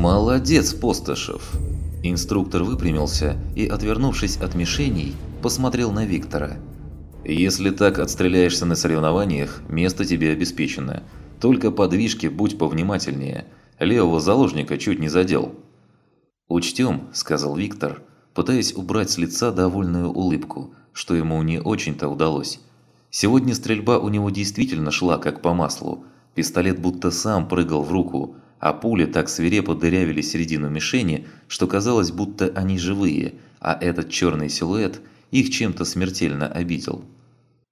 «Молодец, Постышев!» Инструктор выпрямился и, отвернувшись от мишеней, посмотрел на Виктора. «Если так отстреляешься на соревнованиях, место тебе обеспечено. Только подвижки будь повнимательнее. Левого заложника чуть не задел». «Учтем», – сказал Виктор, пытаясь убрать с лица довольную улыбку, что ему не очень-то удалось. Сегодня стрельба у него действительно шла как по маслу. Пистолет будто сам прыгал в руку, а пули так свирепо дырявили середину мишени, что казалось, будто они живые, а этот черный силуэт их чем-то смертельно обидел.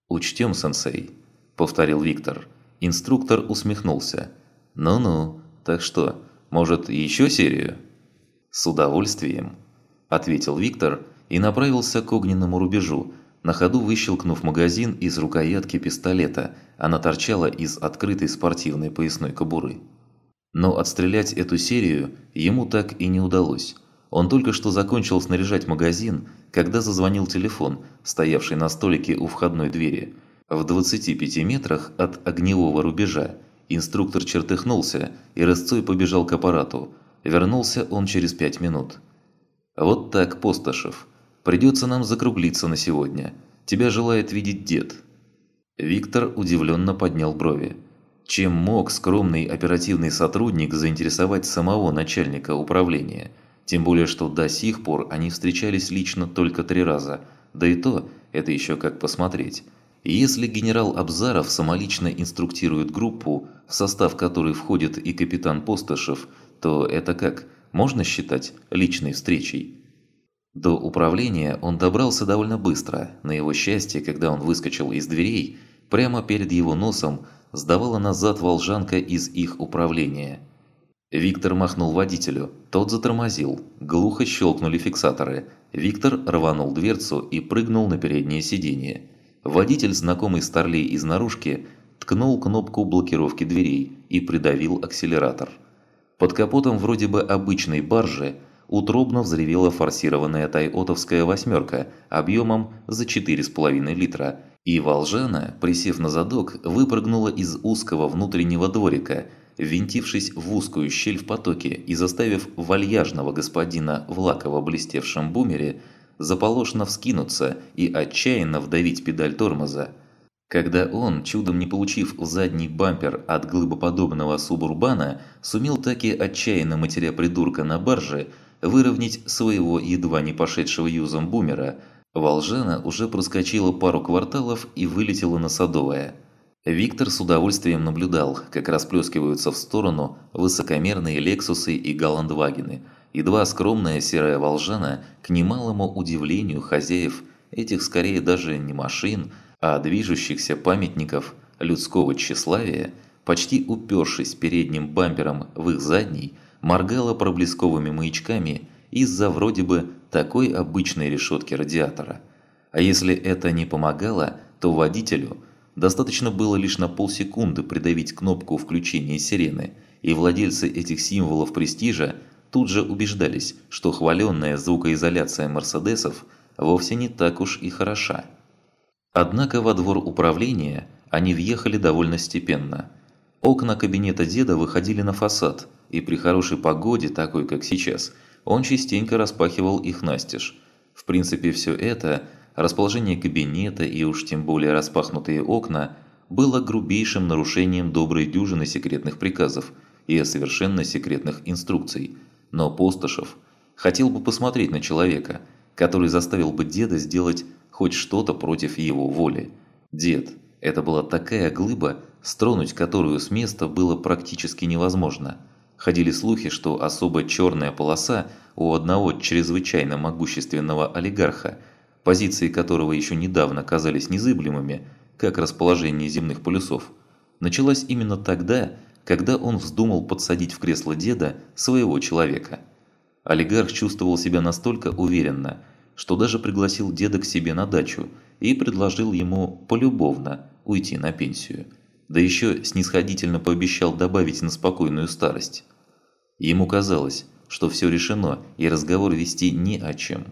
«Учтем, сенсей», – повторил Виктор. Инструктор усмехнулся. «Ну-ну, так что, может, еще серию?» «С удовольствием», – ответил Виктор и направился к огненному рубежу, на ходу выщелкнув магазин из рукоятки пистолета, она торчала из открытой спортивной поясной кобуры. Но отстрелять эту серию ему так и не удалось. Он только что закончил снаряжать магазин, когда зазвонил телефон, стоявший на столике у входной двери. В 25 метрах от огневого рубежа инструктор чертыхнулся и рысцой побежал к аппарату. Вернулся он через 5 минут. «Вот так, Посташев. Придется нам закруглиться на сегодня. Тебя желает видеть дед». Виктор удивленно поднял брови. Чем мог скромный оперативный сотрудник заинтересовать самого начальника управления? Тем более, что до сих пор они встречались лично только три раза. Да и то, это еще как посмотреть. Если генерал Абзаров самолично инструктирует группу, в состав которой входит и капитан Постышев, то это как, можно считать личной встречей? До управления он добрался довольно быстро. На его счастье, когда он выскочил из дверей, прямо перед его носом – сдавала назад волжанка из их управления. Виктор махнул водителю, тот затормозил, глухо щелкнули фиксаторы. Виктор рванул дверцу и прыгнул на переднее сиденье. Водитель, знакомый Старлей из наружки, ткнул кнопку блокировки дверей и придавил акселератор. Под капотом вроде бы обычной баржи утробно взревела форсированная тайотовская восьмерка объемом за 4,5 литра и Волжана, присев на задок, выпрыгнула из узкого внутреннего дворика, ввинтившись в узкую щель в потоке и заставив вальяжного господина в лаково-блестевшем бумере заполошно вскинуться и отчаянно вдавить педаль тормоза. Когда он, чудом не получив задний бампер от глыбоподобного субурбана, сумел таки отчаянно матеря придурка на барже, выровнять своего едва не пошедшего юзом бумера – Волжана уже проскочила пару кварталов и вылетела на Садовое. Виктор с удовольствием наблюдал, как расплескиваются в сторону высокомерные «Лексусы» и «Голландвагены», едва скромная серая «Волжана» к немалому удивлению хозяев этих скорее даже не машин, а движущихся памятников людского тщеславия, почти упершись передним бампером в их задний, моргала проблесковыми маячками из-за вроде бы такой обычной решетки радиатора. А если это не помогало, то водителю достаточно было лишь на полсекунды придавить кнопку включения сирены, и владельцы этих символов престижа тут же убеждались, что хваленная звукоизоляция «Мерседесов» вовсе не так уж и хороша. Однако во двор управления они въехали довольно степенно. Окна кабинета деда выходили на фасад, и при хорошей погоде, такой как сейчас – он частенько распахивал их настежь. В принципе, все это, расположение кабинета и уж тем более распахнутые окна, было грубейшим нарушением доброй дюжины секретных приказов и совершенно секретных инструкций. Но Постышев хотел бы посмотреть на человека, который заставил бы деда сделать хоть что-то против его воли. Дед – это была такая глыба, стронуть которую с места было практически невозможно – Ходили слухи, что особо черная полоса у одного чрезвычайно могущественного олигарха, позиции которого еще недавно казались незыблемыми, как расположение земных полюсов, началась именно тогда, когда он вздумал подсадить в кресло деда своего человека. Олигарх чувствовал себя настолько уверенно, что даже пригласил деда к себе на дачу и предложил ему полюбовно уйти на пенсию – да еще снисходительно пообещал добавить на спокойную старость. Ему казалось, что все решено и разговор вести ни о чем.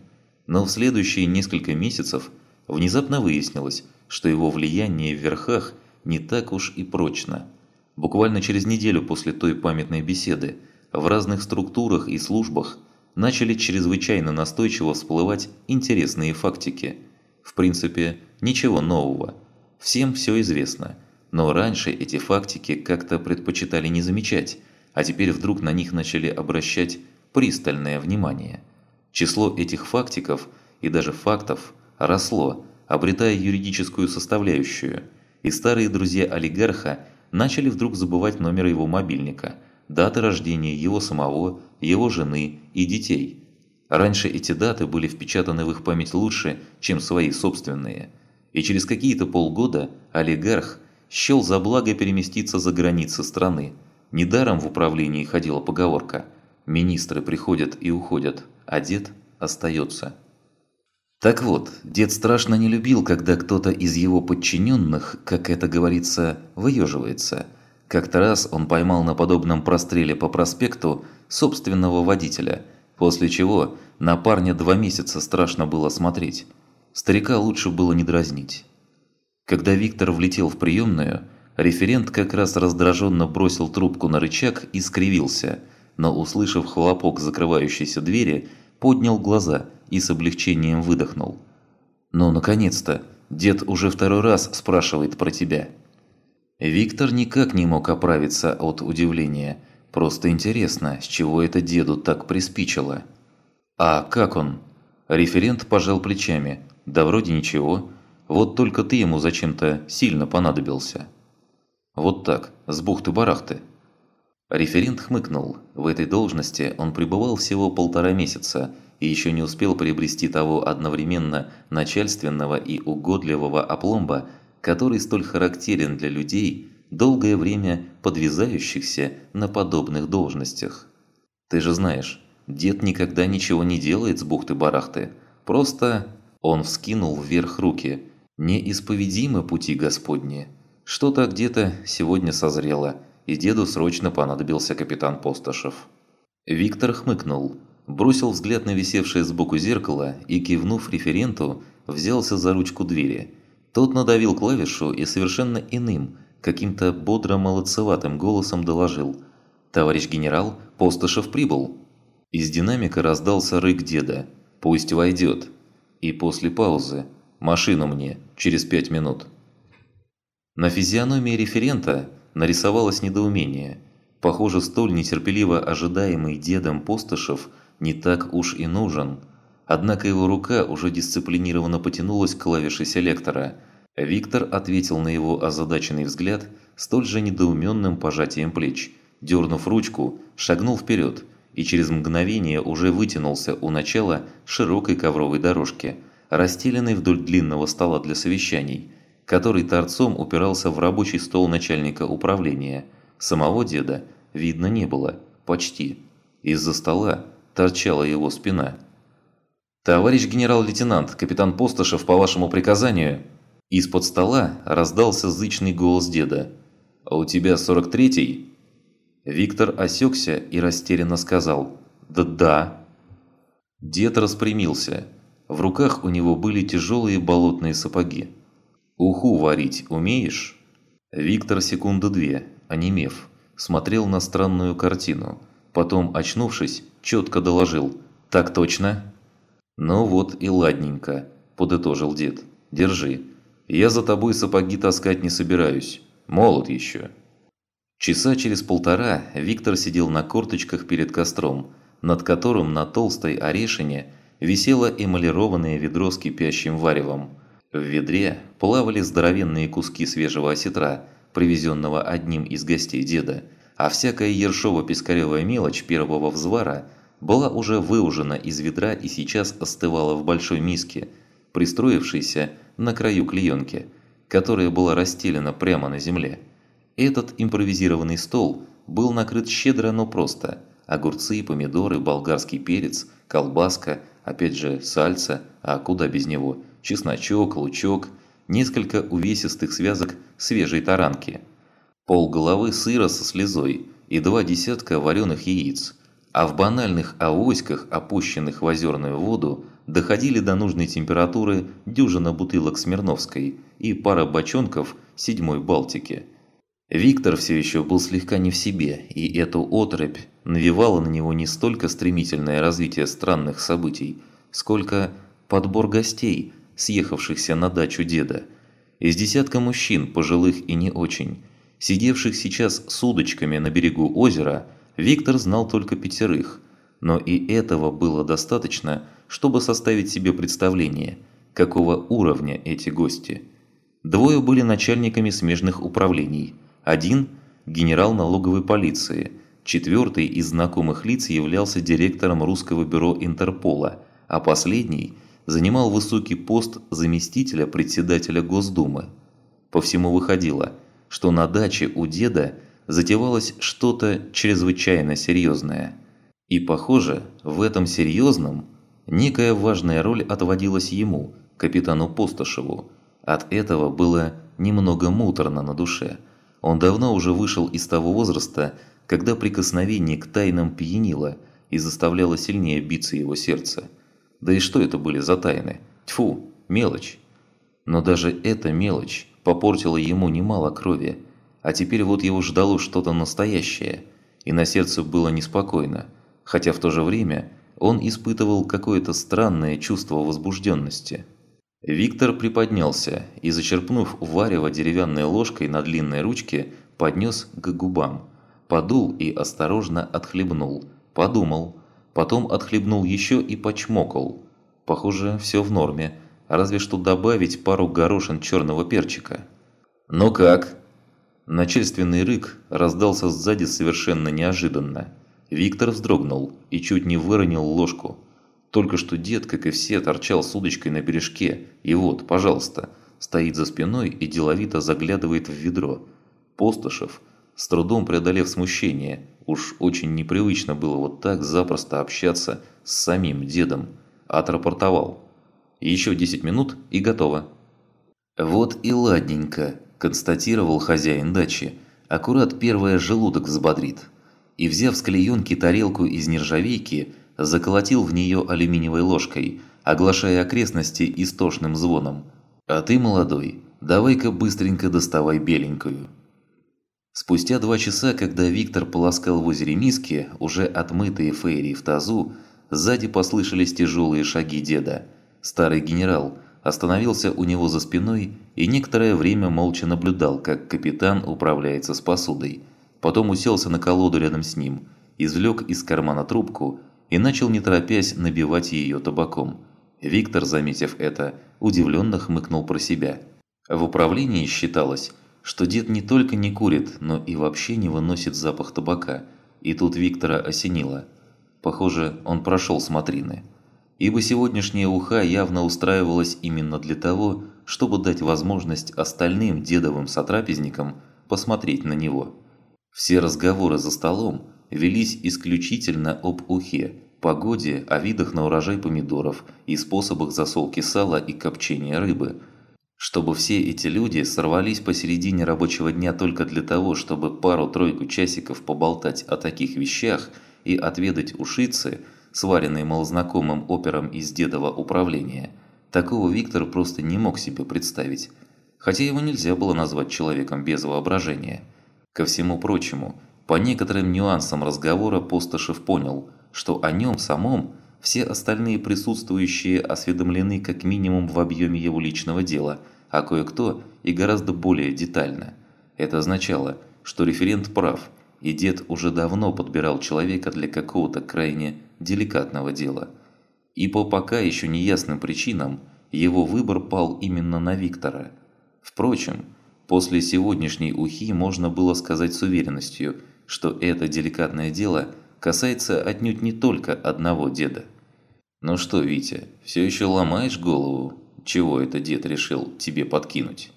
Но в следующие несколько месяцев внезапно выяснилось, что его влияние в верхах не так уж и прочно. Буквально через неделю после той памятной беседы в разных структурах и службах начали чрезвычайно настойчиво всплывать интересные фактики. В принципе, ничего нового. Всем все известно. Но раньше эти фактики как-то предпочитали не замечать, а теперь вдруг на них начали обращать пристальное внимание. Число этих фактиков и даже фактов росло, обретая юридическую составляющую, и старые друзья олигарха начали вдруг забывать номер его мобильника, даты рождения его самого, его жены и детей. Раньше эти даты были впечатаны в их память лучше, чем свои собственные. И через какие-то полгода олигарх счел за благо переместиться за границы страны. Недаром в управлении ходила поговорка «Министры приходят и уходят, а дед остается». Так вот, дед страшно не любил, когда кто-то из его подчиненных, как это говорится, выеживается. Как-то раз он поймал на подобном простреле по проспекту собственного водителя, после чего на парня два месяца страшно было смотреть. Старика лучше было не дразнить. Когда Виктор влетел в приемную, референт как раз раздраженно бросил трубку на рычаг и скривился, но услышав хлопок закрывающейся двери, поднял глаза и с облегчением выдохнул. «Ну, наконец-то! Дед уже второй раз спрашивает про тебя». Виктор никак не мог оправиться от удивления. Просто интересно, с чего это деду так приспичило. «А как он?» Референт пожал плечами. «Да вроде ничего. Вот только ты ему зачем-то сильно понадобился». «Вот так, с бухты-барахты». Референт хмыкнул. В этой должности он пребывал всего полтора месяца и еще не успел приобрести того одновременно начальственного и угодливого опломба, который столь характерен для людей, долгое время подвязающихся на подобных должностях. Ты же знаешь, дед никогда ничего не делает с бухты-барахты. Просто он вскинул вверх руки. Неисповедимы пути Господни. Что-то где-то сегодня созрело – и деду срочно понадобился капитан Постышев. Виктор хмыкнул, бросил взгляд на висевшее сбоку зеркало и, кивнув референту, взялся за ручку двери. Тот надавил клавишу и совершенно иным, каким-то бодро-молодцеватым голосом доложил «Товарищ генерал, Постышев прибыл». Из динамика раздался рык деда «Пусть войдет». И после паузы «Машину мне, через пять минут». На физиономии референта нарисовалось недоумение. Похоже, столь нетерпеливо ожидаемый дедом Постышев не так уж и нужен. Однако его рука уже дисциплинированно потянулась к клавише селектора. Виктор ответил на его озадаченный взгляд столь же недоуменным пожатием плеч. Дернув ручку, шагнул вперед и через мгновение уже вытянулся у начала широкой ковровой дорожки, расстеленной вдоль длинного стола для совещаний – который торцом упирался в рабочий стол начальника управления. Самого деда видно не было, почти. Из-за стола торчала его спина. «Товарищ генерал-лейтенант, капитан Постышев по вашему приказанию!» Из-под стола раздался зычный голос деда. «А у тебя 43-й?» Виктор осекся и растерянно сказал «Да-да». Дед распрямился. В руках у него были тяжелые болотные сапоги. «Уху варить умеешь?» Виктор секунду две, онемев, смотрел на странную картину. Потом, очнувшись, четко доложил «Так точно?» «Ну вот и ладненько», – подытожил дед. «Держи. Я за тобой сапоги таскать не собираюсь. Молод еще». Часа через полтора Виктор сидел на корточках перед костром, над которым на толстой орешине висело эмалированное ведро с кипящим варевом – в ведре плавали здоровенные куски свежего осетра, привезенного одним из гостей деда, а всякая ершово-пискаревая мелочь первого взвара была уже выужена из ведра и сейчас остывала в большой миске, пристроившейся на краю клеенки, которая была расстелена прямо на земле. Этот импровизированный стол был накрыт щедро, но просто. Огурцы, помидоры, болгарский перец, колбаска, опять же сальца, а куда без него – чесночок, лучок, несколько увесистых связок свежей таранки, пол головы сыра со слезой и два десятка вареных яиц, а в банальных авоськах, опущенных в озерную воду, доходили до нужной температуры дюжина бутылок Смирновской и пара бочонков седьмой Балтики. Виктор все еще был слегка не в себе, и эту отрыбь навевало на него не столько стремительное развитие странных событий, сколько подбор гостей, съехавшихся на дачу деда. Из десятка мужчин, пожилых и не очень, сидевших сейчас с удочками на берегу озера, Виктор знал только пятерых, но и этого было достаточно, чтобы составить себе представление, какого уровня эти гости. Двое были начальниками смежных управлений, один – генерал налоговой полиции, четвертый из знакомых лиц являлся директором русского бюро Интерпола, а последний занимал высокий пост заместителя председателя Госдумы. По всему выходило, что на даче у деда затевалось что-то чрезвычайно серьезное. И похоже, в этом серьезном некая важная роль отводилась ему, капитану Постышеву. От этого было немного муторно на душе. Он давно уже вышел из того возраста, когда прикосновение к тайнам пьянило и заставляло сильнее биться его сердце. Да и что это были за тайны? Тьфу, мелочь. Но даже эта мелочь попортила ему немало крови, а теперь вот его ждало что-то настоящее, и на сердце было неспокойно, хотя в то же время он испытывал какое-то странное чувство возбужденности. Виктор приподнялся и, зачерпнув варево деревянной ложкой на длинной ручке, поднес к губам. Подул и осторожно отхлебнул. Подумал. Потом отхлебнул еще и почмокал. Похоже, все в норме, разве что добавить пару горошин черного перчика. «Ну как?» Начальственный рык раздался сзади совершенно неожиданно. Виктор вздрогнул и чуть не выронил ложку. Только что дед, как и все, торчал с удочкой на бережке, и вот, пожалуйста, стоит за спиной и деловито заглядывает в ведро. Постышев, с трудом преодолев смущение, уж очень непривычно было вот так запросто общаться с самим дедом, отрапортовал. Еще 10 минут и готово. Вот и ладненько, констатировал хозяин дачи. Аккурат первое желудок взбодрит. И взяв с клеенки тарелку из нержавейки, заколотил в нее алюминиевой ложкой, оглашая окрестности истошным звоном. «А ты, молодой, давай-ка быстренько доставай беленькую». Спустя два часа, когда Виктор полоскал в озере миски, уже отмытые фейри в тазу, сзади послышались тяжелые шаги деда. Старый генерал – остановился у него за спиной и некоторое время молча наблюдал, как капитан управляется с посудой. Потом уселся на колоду рядом с ним, извлек из кармана трубку и начал не торопясь набивать ее табаком. Виктор, заметив это, удивленно хмыкнул про себя. В управлении считалось, что дед не только не курит, но и вообще не выносит запах табака. И тут Виктора осенило. Похоже, он прошел смотрины ибо сегодняшняя уха явно устраивалась именно для того, чтобы дать возможность остальным дедовым сотрапезникам посмотреть на него. Все разговоры за столом велись исключительно об ухе, погоде, о видах на урожай помидоров и способах засолки сала и копчения рыбы. Чтобы все эти люди сорвались посередине рабочего дня только для того, чтобы пару-тройку часиков поболтать о таких вещах и отведать ушицы – сваренный малознакомым опером из дедова управления. Такого Виктор просто не мог себе представить, хотя его нельзя было назвать человеком без воображения. Ко всему прочему, по некоторым нюансам разговора Постышев понял, что о нем самом все остальные присутствующие осведомлены как минимум в объеме его личного дела, а кое-кто и гораздо более детально. Это означало, что референт прав, и дед уже давно подбирал человека для какого-то крайне деликатного дела. И по пока еще неясным причинам его выбор пал именно на Виктора. Впрочем, после сегодняшней ухи можно было сказать с уверенностью, что это деликатное дело касается отнюдь не только одного деда. «Ну что, Витя, все еще ломаешь голову? Чего это дед решил тебе подкинуть?»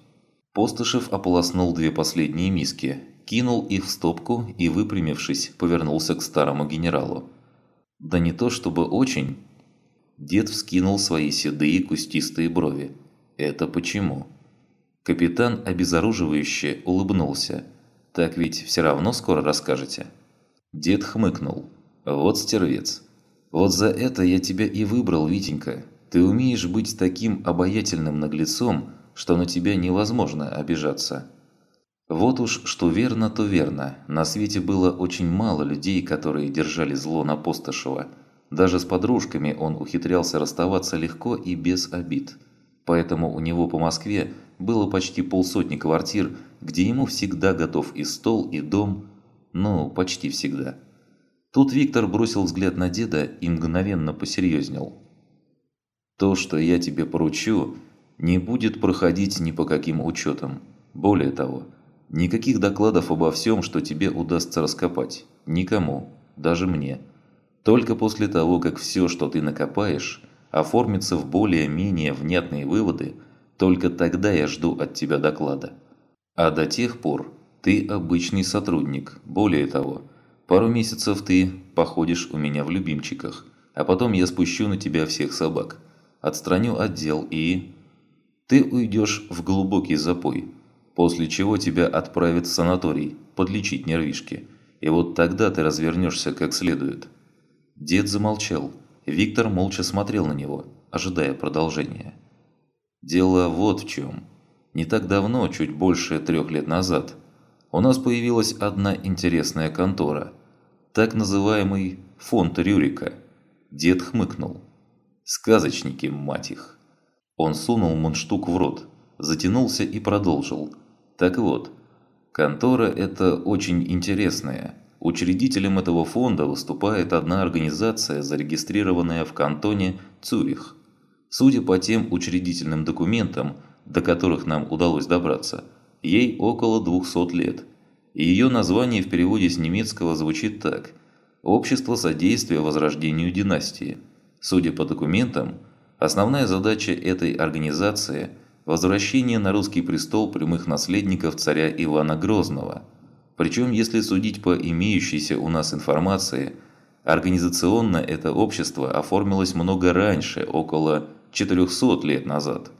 Постышев ополоснул две последние миски, кинул их в стопку и, выпрямившись, повернулся к старому генералу. Да не то чтобы очень. Дед вскинул свои седые кустистые брови. Это почему? Капитан обезоруживающе улыбнулся. Так ведь все равно скоро расскажете. Дед хмыкнул. Вот стервец. Вот за это я тебя и выбрал, Витенька. Ты умеешь быть таким обаятельным наглецом, что на тебя невозможно обижаться. Вот уж что верно, то верно. На свете было очень мало людей, которые держали зло на Постышева. Даже с подружками он ухитрялся расставаться легко и без обид. Поэтому у него по Москве было почти полсотни квартир, где ему всегда готов и стол, и дом. Ну, почти всегда. Тут Виктор бросил взгляд на деда и мгновенно посерьезнел. «То, что я тебе поручу, не будет проходить ни по каким учетам. Более того, Никаких докладов обо всем, что тебе удастся раскопать. Никому. Даже мне. Только после того, как все, что ты накопаешь, оформится в более-менее внятные выводы, только тогда я жду от тебя доклада. А до тех пор ты обычный сотрудник. Более того, пару месяцев ты походишь у меня в любимчиках, а потом я спущу на тебя всех собак. Отстраню отдел и... Ты уйдешь в глубокий запой – после чего тебя отправят в санаторий, подлечить нервишки. И вот тогда ты развернешься как следует». Дед замолчал. Виктор молча смотрел на него, ожидая продолжения. «Дело вот в чем. Не так давно, чуть больше трех лет назад, у нас появилась одна интересная контора. Так называемый фонд Рюрика». Дед хмыкнул. «Сказочники, мать их!» Он сунул мундштук в рот, затянулся и продолжил. Так вот, контора эта очень интересная. Учредителем этого фонда выступает одна организация, зарегистрированная в кантоне Цюрих. Судя по тем учредительным документам, до которых нам удалось добраться, ей около 200 лет. Ее название в переводе с немецкого звучит так «Общество содействия возрождению династии». Судя по документам, основная задача этой организации – возвращение на русский престол прямых наследников царя Ивана Грозного. Причем, если судить по имеющейся у нас информации, организационно это общество оформилось много раньше, около 400 лет назад.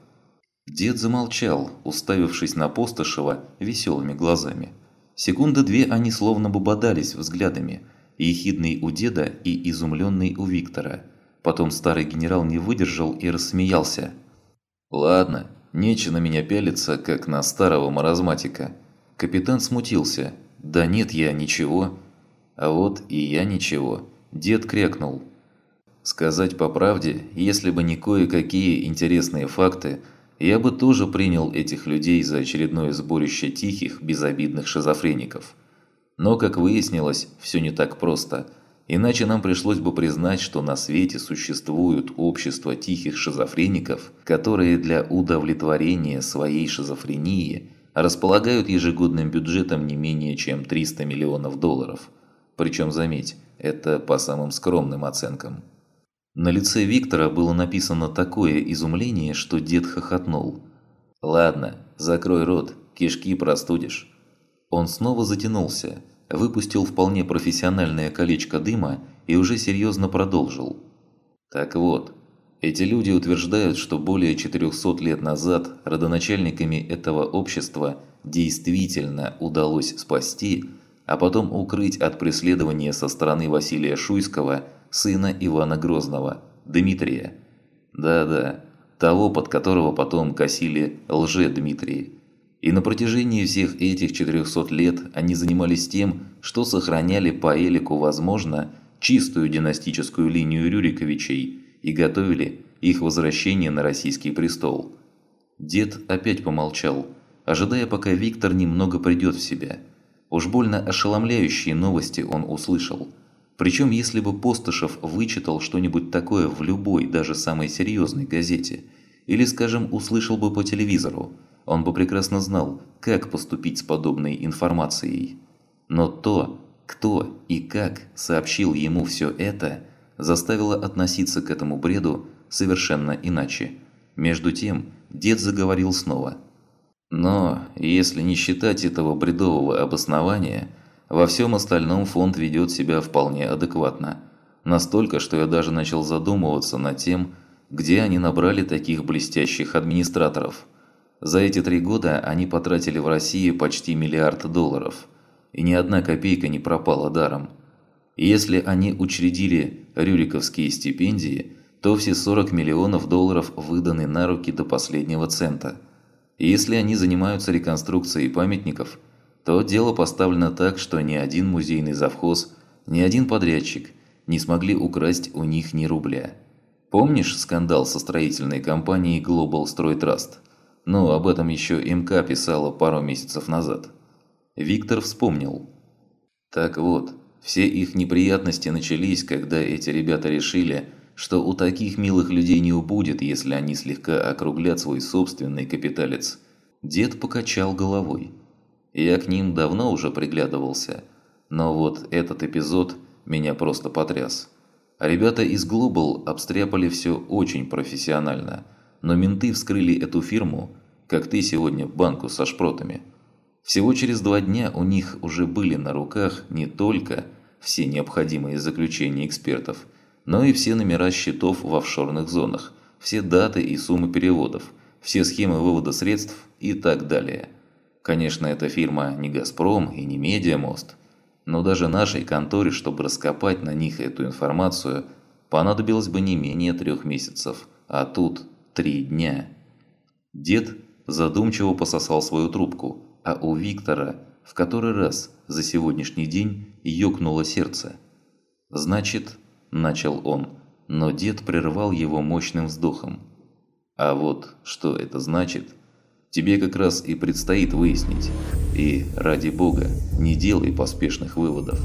Дед замолчал, уставившись на Постышева веселыми глазами. Секунды две они словно бы бодались взглядами, ехидный у деда и изумленный у Виктора. Потом старый генерал не выдержал и рассмеялся. «Ладно, Нечего на меня пялиться, как на старого маразматика. Капитан смутился. «Да нет, я ничего». А вот и я ничего. Дед крякнул. Сказать по правде, если бы не кое-какие интересные факты, я бы тоже принял этих людей за очередное сборище тихих, безобидных шизофреников. Но, как выяснилось, все не так просто – Иначе нам пришлось бы признать, что на свете существуют общества тихих шизофреников, которые для удовлетворения своей шизофрении располагают ежегодным бюджетом не менее чем 300 миллионов долларов. Причем, заметь, это по самым скромным оценкам. На лице Виктора было написано такое изумление, что дед хохотнул. «Ладно, закрой рот, кишки простудишь». Он снова затянулся, выпустил вполне профессиональное колечко дыма и уже серьезно продолжил. Так вот, эти люди утверждают, что более 400 лет назад родоначальниками этого общества действительно удалось спасти, а потом укрыть от преследования со стороны Василия Шуйского, сына Ивана Грозного, Дмитрия. Да-да, того, под которого потом косили лже-Дмитрий. И на протяжении всех этих 400 лет они занимались тем, что сохраняли по Элику, возможно, чистую династическую линию Рюриковичей и готовили их возвращение на российский престол. Дед опять помолчал, ожидая, пока Виктор немного придет в себя. Уж больно ошеломляющие новости он услышал. Причем, если бы Постышев вычитал что-нибудь такое в любой, даже самой серьезной газете, или, скажем, услышал бы по телевизору – он бы прекрасно знал, как поступить с подобной информацией. Но то, кто и как сообщил ему все это, заставило относиться к этому бреду совершенно иначе. Между тем, дед заговорил снова. Но, если не считать этого бредового обоснования, во всем остальном фонд ведет себя вполне адекватно. Настолько, что я даже начал задумываться над тем, где они набрали таких блестящих администраторов – за эти три года они потратили в России почти миллиард долларов, и ни одна копейка не пропала даром. если они учредили рюриковские стипендии, то все 40 миллионов долларов выданы на руки до последнего цента. если они занимаются реконструкцией памятников, то дело поставлено так, что ни один музейный завхоз, ни один подрядчик не смогли украсть у них ни рубля. Помнишь скандал со строительной компанией Global Стройтраст? Ну, об этом еще МК писала пару месяцев назад. Виктор вспомнил. Так вот, все их неприятности начались, когда эти ребята решили, что у таких милых людей не убудет, если они слегка округлят свой собственный капиталец. Дед покачал головой. Я к ним давно уже приглядывался, но вот этот эпизод меня просто потряс. Ребята из Global обстряпали все очень профессионально, но менты вскрыли эту фирму, как ты сегодня банку со шпротами. Всего через два дня у них уже были на руках не только все необходимые заключения экспертов, но и все номера счетов в офшорных зонах, все даты и суммы переводов, все схемы вывода средств и так далее. Конечно, эта фирма не «Газпром» и не «Медиамост», но даже нашей конторе, чтобы раскопать на них эту информацию, понадобилось бы не менее трех месяцев, а тут три дня. Дед задумчиво пососал свою трубку, а у Виктора в который раз за сегодняшний день ёкнуло сердце. «Значит, – начал он, но дед прервал его мощным вздохом. «А вот что это значит, тебе как раз и предстоит выяснить. И, ради бога, не делай поспешных выводов».